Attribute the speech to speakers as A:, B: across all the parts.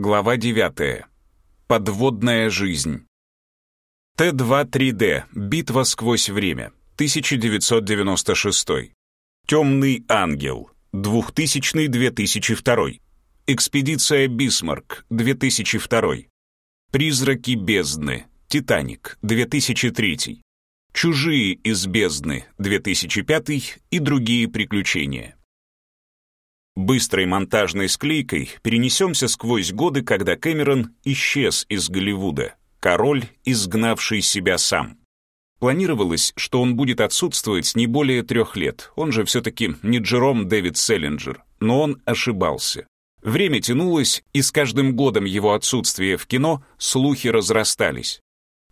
A: Глава 9. Подводная жизнь. Т-2-3Д. Битва сквозь время. 1996. Темный ангел. 2000-2002. Экспедиция Бисмарк. 2002. Призраки бездны. Титаник. 2003. Чужие из бездны. 2005 и другие приключения. Быстрой монтажной склейкой перенесемся сквозь годы, когда Кэмерон исчез из Голливуда. Король, изгнавший себя сам. Планировалось, что он будет отсутствовать не более трех лет. Он же все-таки не Джером Дэвид Селлинджер. Но он ошибался. Время тянулось, и с каждым годом его отсутствия в кино слухи разрастались.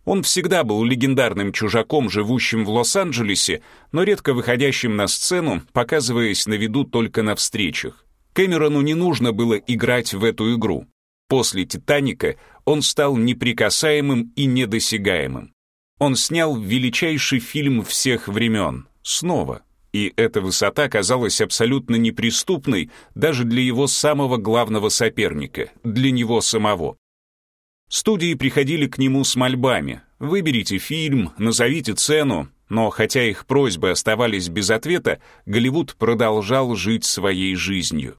A: Он всегда был легендарным чужаком, живущим в Лос-Анджелесе, но редко выходящим на сцену, показываясь на виду только на встречах. Кэмерону не нужно было играть в эту игру. После «Титаника» он стал неприкасаемым и недосягаемым. Он снял величайший фильм всех времен, снова. И эта высота казалась абсолютно неприступной даже для его самого главного соперника, для него самого. Студии приходили к нему с мольбами. «Выберите фильм, назовите цену». Но хотя их просьбы оставались без ответа, Голливуд продолжал жить своей жизнью.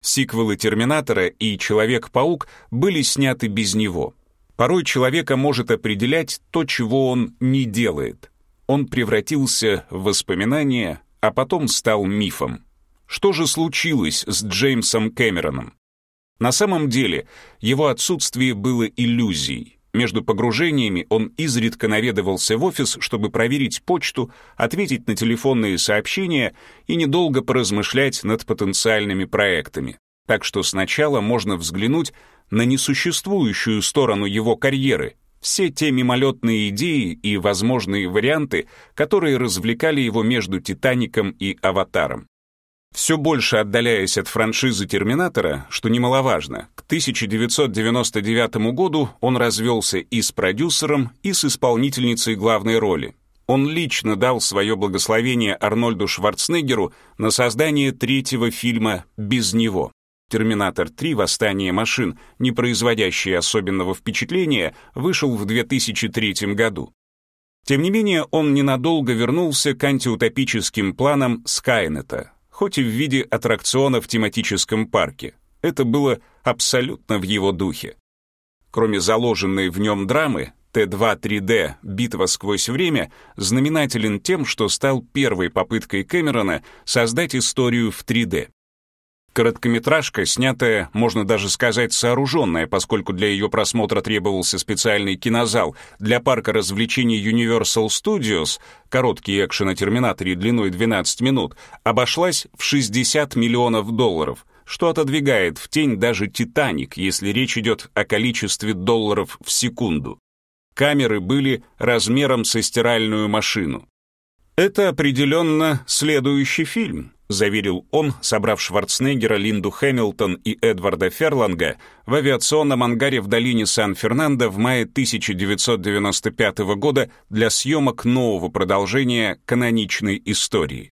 A: Сиквелы «Терминатора» и «Человек-паук» были сняты без него. Порой человека может определять то, чего он не делает. Он превратился в воспоминание, а потом стал мифом. Что же случилось с Джеймсом Кэмероном? На самом деле, его отсутствие было иллюзией. Между погружениями он изредка наведывался в офис, чтобы проверить почту, ответить на телефонные сообщения и недолго поразмышлять над потенциальными проектами. Так что сначала можно взглянуть на несуществующую сторону его карьеры, все те мимолетные идеи и возможные варианты, которые развлекали его между «Титаником» и «Аватаром». Все больше отдаляясь от франшизы «Терминатора», что немаловажно, к 1999 году он развелся и с продюсером, и с исполнительницей главной роли. Он лично дал свое благословение Арнольду Шварценеггеру на создание третьего фильма «Без него». «Терминатор 3. Восстание машин», не производящий особенного впечатления, вышел в 2003 году. Тем не менее, он ненадолго вернулся к антиутопическим планам Скайнета, хоть и в виде аттракциона в тематическом парке. Это было абсолютно в его духе. Кроме заложенной в нем драмы, Т-2-3D «Битва сквозь время» знаменателен тем, что стал первой попыткой Кэмерона создать историю в 3D. Короткометражка, снятая, можно даже сказать, сооруженная, поскольку для ее просмотра требовался специальный кинозал для парка развлечений Universal Studios, короткий экшен о Терминаторе длиной 12 минут, обошлась в 60 миллионов долларов, что отодвигает в тень даже «Титаник», если речь идет о количестве долларов в секунду. Камеры были размером со стиральную машину. Это определенно следующий фильм, заверил он, собрав Шварценеггера, Линду Хэмилтон и Эдварда Ферланга в авиационном ангаре в долине Сан-Фернандо в мае 1995 года для съемок нового продолжения каноничной истории.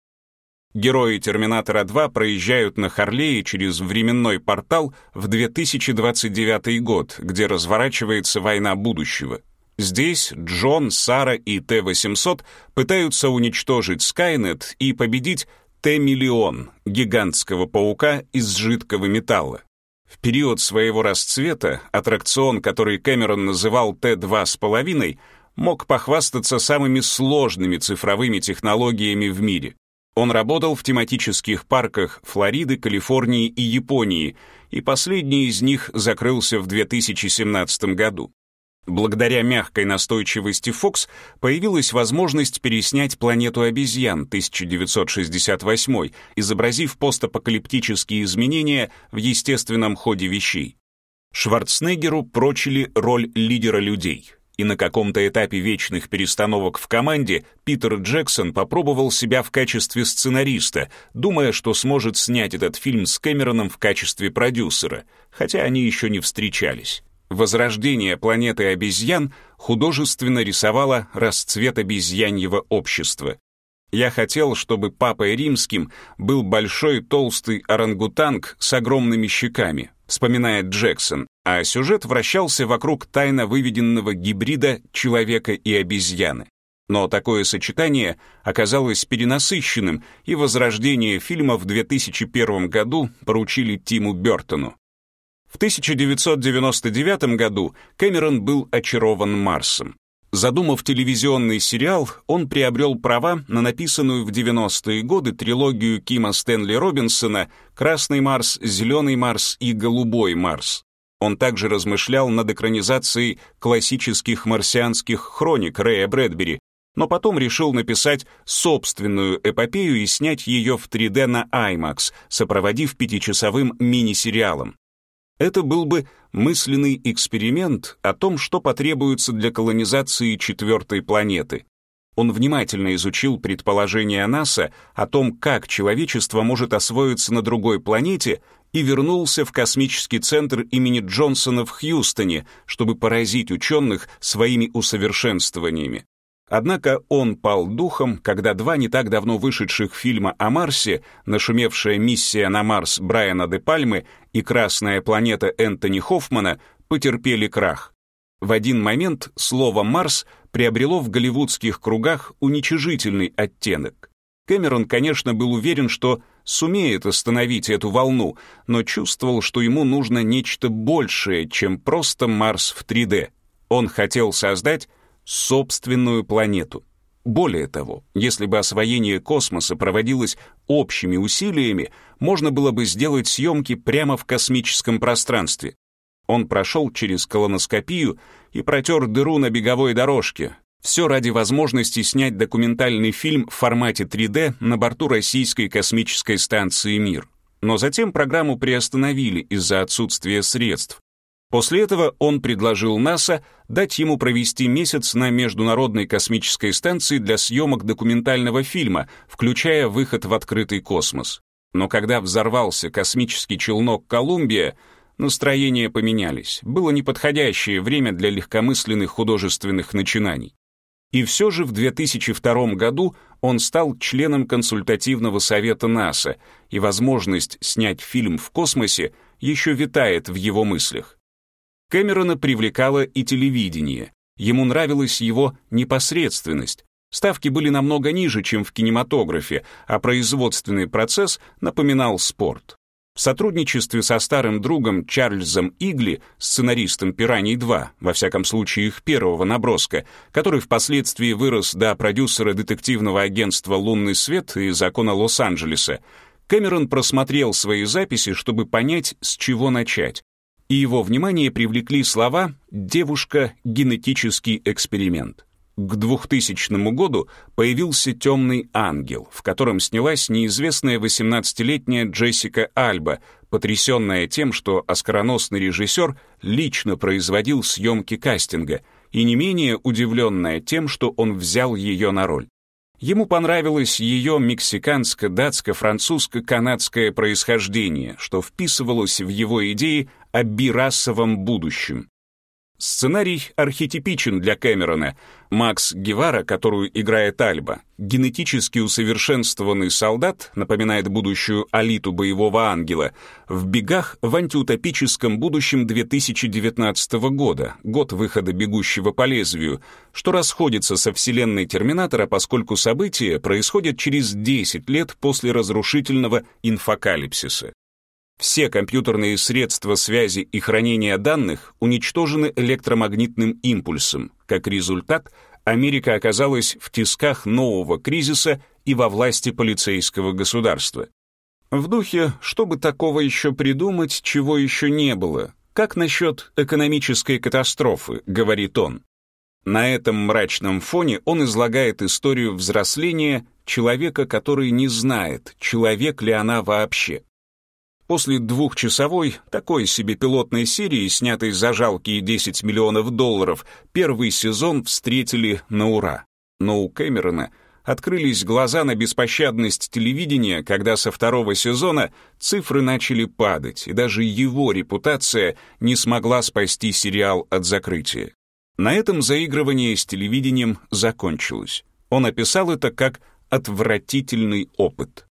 A: Герои «Терминатора 2» проезжают на Харлее через временной портал в 2029 год, где разворачивается война будущего. Здесь Джон, Сара и Т-800 пытаются уничтожить Скайнет и победить Т-миллион, гигантского паука из жидкого металла. В период своего расцвета аттракцион, который Кэмерон называл Т-2 с половиной, мог похвастаться самыми сложными цифровыми технологиями в мире. Он работал в тематических парках Флориды, Калифорнии и Японии, и последний из них закрылся в 2017 году. Благодаря мягкой настойчивости Фокс появилась возможность переснять «Планету обезьян» 1968, изобразив постапокалиптические изменения в естественном ходе вещей. Шварценеггеру прочили роль лидера людей, и на каком-то этапе вечных перестановок в команде Питер Джексон попробовал себя в качестве сценариста, думая, что сможет снять этот фильм с Кэмероном в качестве продюсера, хотя они еще не встречались. Возрождение планеты обезьян художественно рисовало расцвет обезьяньего общества. Я хотел, чтобы папой римским был большой толстый орангутанг с огромными щеками. вспоминает Джексон, а сюжет вращался вокруг тайно выведенного гибрида человека и обезьяны. Но такое сочетание оказалось перенасыщенным, и возрождение фильма в 2001 году поручили Тиму Бёртону. В 1999 году Кэмерон был очарован Марсом. Задумав телевизионный сериал, он приобрел права на написанную в 90-е годы трилогию Кима Стэнли Робинсона «Красный Марс», «Зеленый Марс» и «Голубой Марс». Он также размышлял над экранизацией классических марсианских хроник Рэя Брэдбери, но потом решил написать собственную эпопею и снять ее в 3D на IMAX, сопроводив пятичасовым мини-сериалом. Это был бы мысленный эксперимент о том, что потребуется для колонизации четвертой планеты. Он внимательно изучил предположения НАСА о том, как человечество может освоиться на другой планете, и вернулся в космический центр имени Джонсона в Хьюстоне, чтобы поразить ученых своими усовершенствованиями. Однако он пал духом, когда два не так давно вышедших фильма о Марсе, нашумевшая миссия на Марс Брайана де Пальмы и «Красная планета» Энтони Хоффмана потерпели крах. В один момент слово «Марс» приобрело в голливудских кругах уничижительный оттенок. Кэмерон, конечно, был уверен, что сумеет остановить эту волну, но чувствовал, что ему нужно нечто большее, чем просто Марс в 3D. Он хотел создать собственную планету. Более того, если бы освоение космоса проводилось общими усилиями, можно было бы сделать съемки прямо в космическом пространстве. Он прошел через колоноскопию и протер дыру на беговой дорожке. Все ради возможности снять документальный фильм в формате 3D на борту российской космической станции «Мир». Но затем программу приостановили из-за отсутствия средств, После этого он предложил НАСА дать ему провести месяц на Международной космической станции для съемок документального фильма, включая выход в открытый космос. Но когда взорвался космический челнок «Колумбия», настроения поменялись. Было неподходящее время для легкомысленных художественных начинаний. И все же в 2002 году он стал членом консультативного совета НАСА, и возможность снять фильм в космосе еще витает в его мыслях. Кэмерона привлекало и телевидение. Ему нравилась его непосредственность. Ставки были намного ниже, чем в кинематографе, а производственный процесс напоминал спорт. В сотрудничестве со старым другом Чарльзом Игли, сценаристом «Пираний-2», во всяком случае их первого наброска, который впоследствии вырос до продюсера детективного агентства «Лунный свет» и «Закона Лос-Анджелеса», Кэмерон просмотрел свои записи, чтобы понять, с чего начать и его внимание привлекли слова «девушка. Генетический эксперимент». К 2000 году появился «Темный ангел», в котором снялась неизвестная 18-летняя Джессика Альба, потрясенная тем, что оскароносный режиссер лично производил съемки кастинга, и не менее удивленная тем, что он взял ее на роль. Ему понравилось ее мексиканско-датско-французско-канадское происхождение, что вписывалось в его идеи о бирасовом будущем. Сценарий архетипичен для Кэмерона. Макс Гевара, которую играет Альба, генетически усовершенствованный солдат, напоминает будущую алиту боевого ангела, в бегах в антиутопическом будущем 2019 года, год выхода «Бегущего по лезвию», что расходится со вселенной Терминатора, поскольку события происходят через 10 лет после разрушительного инфокалипсиса. Все компьютерные средства связи и хранения данных уничтожены электромагнитным импульсом. Как результат, Америка оказалась в тисках нового кризиса и во власти полицейского государства. В духе, чтобы такого еще придумать, чего еще не было. Как насчет экономической катастрофы, говорит он. На этом мрачном фоне он излагает историю взросления человека, который не знает, человек ли она вообще. После двухчасовой, такой себе пилотной серии, снятой за жалкие 10 миллионов долларов, первый сезон встретили на ура. Но у Кэмерона открылись глаза на беспощадность телевидения, когда со второго сезона цифры начали падать, и даже его репутация не смогла спасти сериал от закрытия. На этом заигрывание с телевидением закончилось. Он описал это как «отвратительный опыт».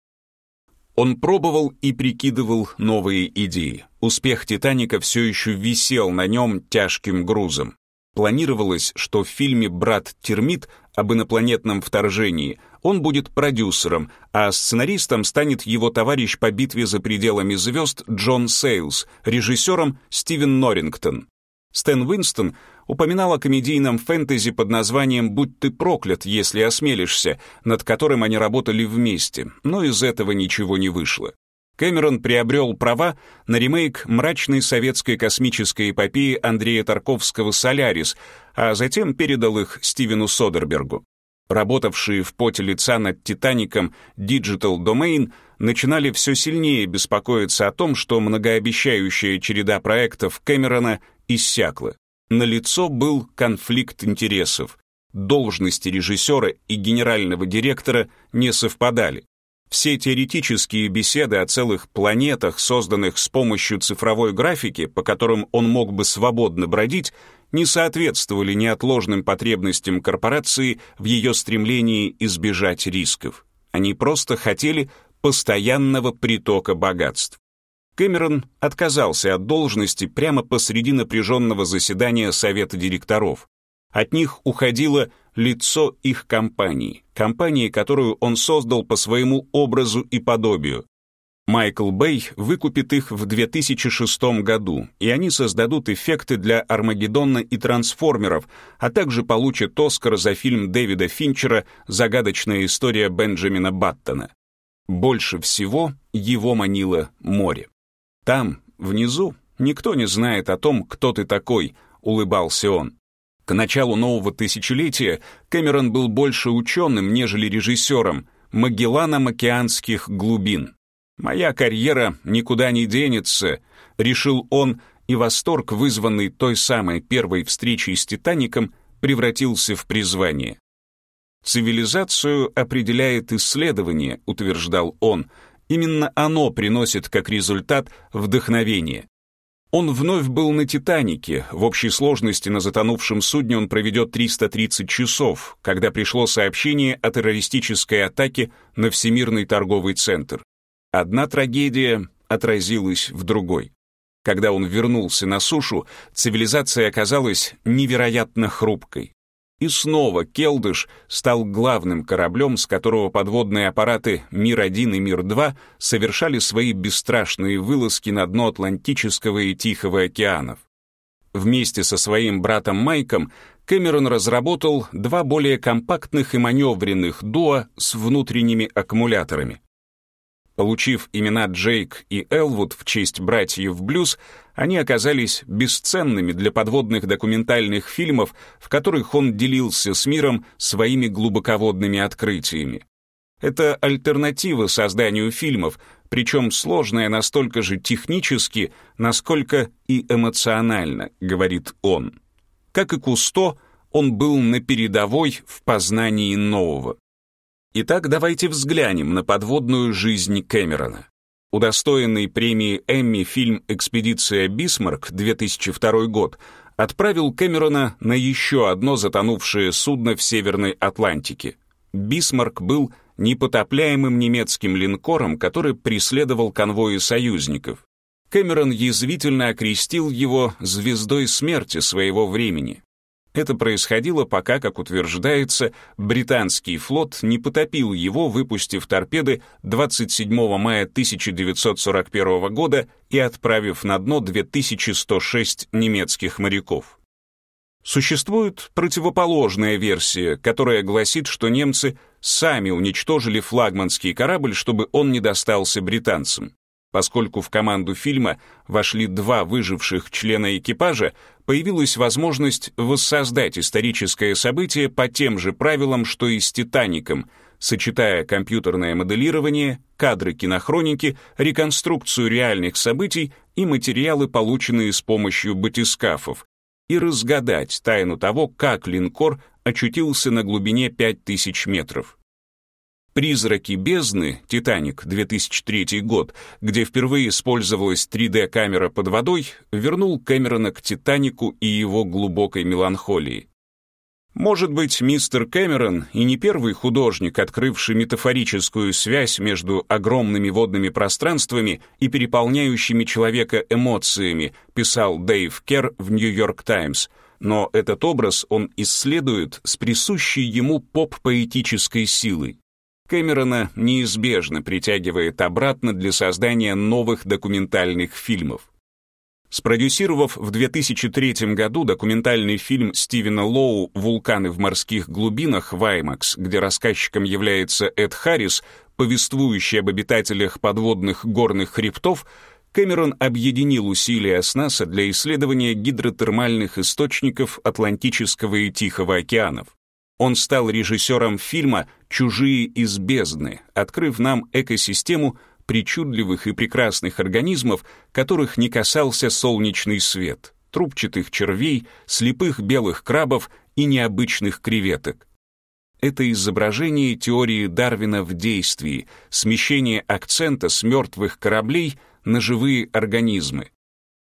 A: Он пробовал и прикидывал новые идеи. Успех «Титаника» все еще висел на нем тяжким грузом. Планировалось, что в фильме «Брат Термит» об инопланетном вторжении он будет продюсером, а сценаристом станет его товарищ по битве за пределами звезд Джон Сейлс, режиссером Стивен Норрингтон. Стэн Уинстон упоминал о комедийном фэнтези под названием «Будь ты проклят, если осмелишься», над которым они работали вместе, но из этого ничего не вышло. Кэмерон приобрел права на ремейк мрачной советской космической эпопеи Андрея Тарковского «Солярис», а затем передал их Стивену Содербергу. Работавшие в поте лица над «Титаником» Digital Domain начинали все сильнее беспокоиться о том, что многообещающая череда проектов Кэмерона иссякла. На лицо был конфликт интересов. Должности режиссера и генерального директора не совпадали. Все теоретические беседы о целых планетах, созданных с помощью цифровой графики, по которым он мог бы свободно бродить, не соответствовали неотложным потребностям корпорации в ее стремлении избежать рисков. Они просто хотели постоянного притока богатств. Кэмерон отказался от должности прямо посреди напряженного заседания Совета директоров. От них уходило лицо их компании, компании, которую он создал по своему образу и подобию. Майкл Бэй выкупит их в 2006 году, и они создадут эффекты для Армагеддона и Трансформеров, а также получат Оскар за фильм Дэвида Финчера «Загадочная история Бенджамина Баттона». Больше всего его манило море. Там, внизу, никто не знает о том, кто ты такой, улыбался он. К началу нового тысячелетия Кэмерон был больше ученым, нежели режиссером, Магелланом океанских глубин. «Моя карьера никуда не денется», — решил он, и восторг, вызванный той самой первой встречей с «Титаником», превратился в призвание. «Цивилизацию определяет исследование», — утверждал он. «Именно оно приносит как результат вдохновение. Он вновь был на «Титанике». В общей сложности на затонувшем судне он проведет 330 часов, когда пришло сообщение о террористической атаке на Всемирный торговый центр. Одна трагедия отразилась в другой. Когда он вернулся на сушу, цивилизация оказалась невероятно хрупкой. И снова Келдыш стал главным кораблем, с которого подводные аппараты «Мир-1» и «Мир-2» совершали свои бесстрашные вылазки на дно Атлантического и Тихого океанов. Вместе со своим братом Майком Кэмерон разработал два более компактных и маневренных дуа с внутренними аккумуляторами. Получив имена Джейк и Элвуд в честь братьев Блюз, они оказались бесценными для подводных документальных фильмов, в которых он делился с миром своими глубоководными открытиями. Это альтернатива созданию фильмов, причем сложная настолько же технически, насколько и эмоционально, говорит он. Как и Кусто, он был на передовой в познании нового. Итак, давайте взглянем на подводную жизнь Кэмерона. Удостоенный премии Эмми фильм «Экспедиция Бисмарк» 2002 год отправил Кэмерона на еще одно затонувшее судно в Северной Атлантике. Бисмарк был непотопляемым немецким линкором, который преследовал конвои союзников. Кэмерон язвительно окрестил его «звездой смерти» своего времени. Это происходило пока, как утверждается, британский флот не потопил его, выпустив торпеды 27 мая 1941 года и отправив на дно 2106 немецких моряков. Существует противоположная версия, которая гласит, что немцы сами уничтожили флагманский корабль, чтобы он не достался британцам. Поскольку в команду фильма вошли два выживших члена экипажа, появилась возможность воссоздать историческое событие по тем же правилам, что и с «Титаником», сочетая компьютерное моделирование, кадры кинохроники, реконструкцию реальных событий и материалы, полученные с помощью батискафов, и разгадать тайну того, как линкор очутился на глубине 5000 метров. «Призраки бездны» «Титаник» 2003 год, где впервые использовалась 3D-камера под водой, вернул Кэмерона к «Титанику» и его глубокой меланхолии. Может быть, мистер Кэмерон и не первый художник, открывший метафорическую связь между огромными водными пространствами и переполняющими человека эмоциями, писал Дэйв Керр в «Нью-Йорк Таймс», но этот образ он исследует с присущей ему поп-поэтической силой. Кэмерона неизбежно притягивает обратно для создания новых документальных фильмов. Спродюсировав в 2003 году документальный фильм Стивена Лоу «Вулканы в морских глубинах» Ваймакс, где рассказчиком является Эд Харрис, повествующий об обитателях подводных горных хребтов, Кэмерон объединил усилия с НАСА для исследования гидротермальных источников Атлантического и Тихого океанов. Он стал режиссером фильма «Чужие из бездны», открыв нам экосистему причудливых и прекрасных организмов, которых не касался солнечный свет, трубчатых червей, слепых белых крабов и необычных креветок. Это изображение теории Дарвина в действии, смещение акцента с мертвых кораблей на живые организмы.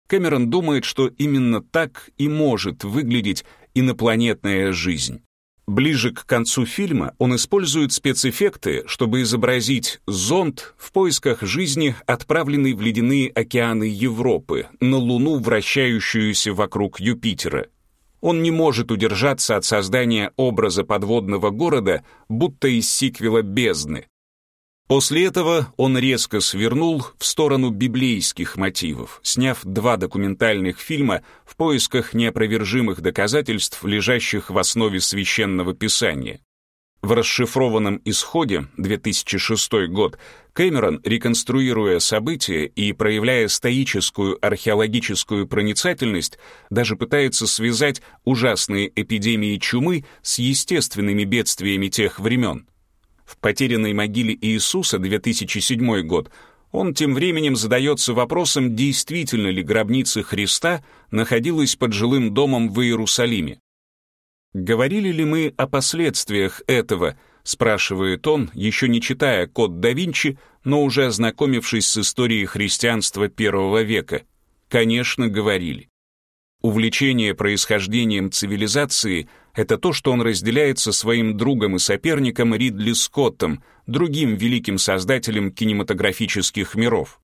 A: Кэмерон думает, что именно так и может выглядеть инопланетная жизнь. Ближе к концу фильма он использует спецэффекты, чтобы изобразить зонд в поисках жизни, отправленный в ледяные океаны Европы, на Луну, вращающуюся вокруг Юпитера. Он не может удержаться от создания образа подводного города, будто из сиквела «Бездны», После этого он резко свернул в сторону библейских мотивов, сняв два документальных фильма в поисках неопровержимых доказательств, лежащих в основе священного писания. В расшифрованном исходе 2006 год Кэмерон, реконструируя события и проявляя стоическую археологическую проницательность, даже пытается связать ужасные эпидемии чумы с естественными бедствиями тех времен. В «Потерянной могиле Иисуса» 2007 год он тем временем задается вопросом, действительно ли гробница Христа находилась под жилым домом в Иерусалиме. «Говорили ли мы о последствиях этого?» — спрашивает он, еще не читая «Код да Винчи», но уже ознакомившись с историей христианства первого века. Конечно, говорили. Увлечение происхождением цивилизации — это то, что он разделяет со своим другом и соперником Ридли Скоттом, другим великим создателем кинематографических миров.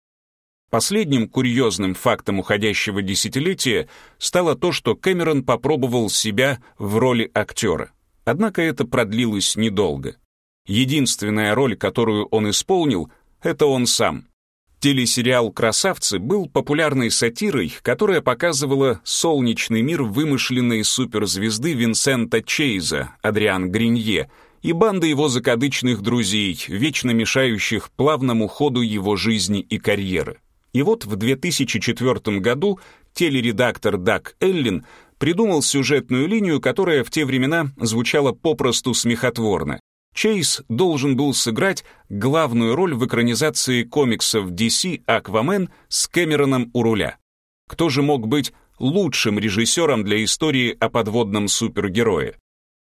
A: Последним курьезным фактом уходящего десятилетия стало то, что Кэмерон попробовал себя в роли актера. Однако это продлилось недолго. Единственная роль, которую он исполнил, это он сам — Телесериал «Красавцы» был популярной сатирой, которая показывала солнечный мир вымышленной суперзвезды Винсента Чейза, Адриан Гринье, и банды его закадычных друзей, вечно мешающих плавному ходу его жизни и карьеры. И вот в 2004 году телередактор Дак Эллин придумал сюжетную линию, которая в те времена звучала попросту смехотворно. Чейз должен был сыграть главную роль в экранизации комиксов DC «Аквамен» с Кэмероном у руля. Кто же мог быть лучшим режиссером для истории о подводном супергерое?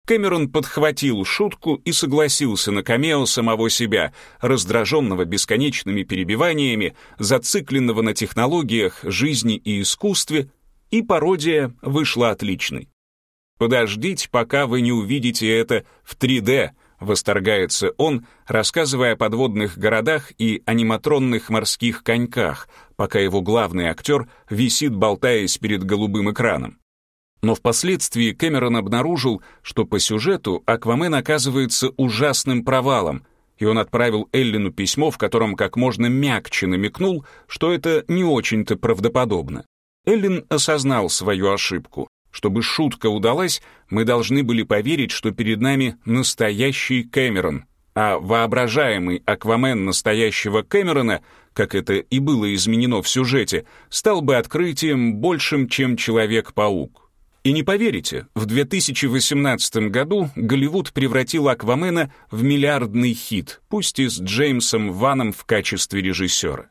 A: Кэмерон подхватил шутку и согласился на камео самого себя, раздраженного бесконечными перебиваниями, зацикленного на технологиях, жизни и искусстве, и пародия вышла отличной. Подождите, пока вы не увидите это в 3D, Восторгается он, рассказывая о подводных городах и аниматронных морских коньках, пока его главный актер висит, болтаясь перед голубым экраном. Но впоследствии Кэмерон обнаружил, что по сюжету Аквамен оказывается ужасным провалом, и он отправил Эллину письмо, в котором как можно мягче намекнул, что это не очень-то правдоподобно. Эллин осознал свою ошибку. Чтобы шутка удалась, мы должны были поверить, что перед нами настоящий Кэмерон, а воображаемый Аквамен настоящего Кэмерона, как это и было изменено в сюжете, стал бы открытием большим, чем Человек-паук. И не поверите, в 2018 году Голливуд превратил Аквамена в миллиардный хит, пусть и с Джеймсом Ваном в качестве режиссера.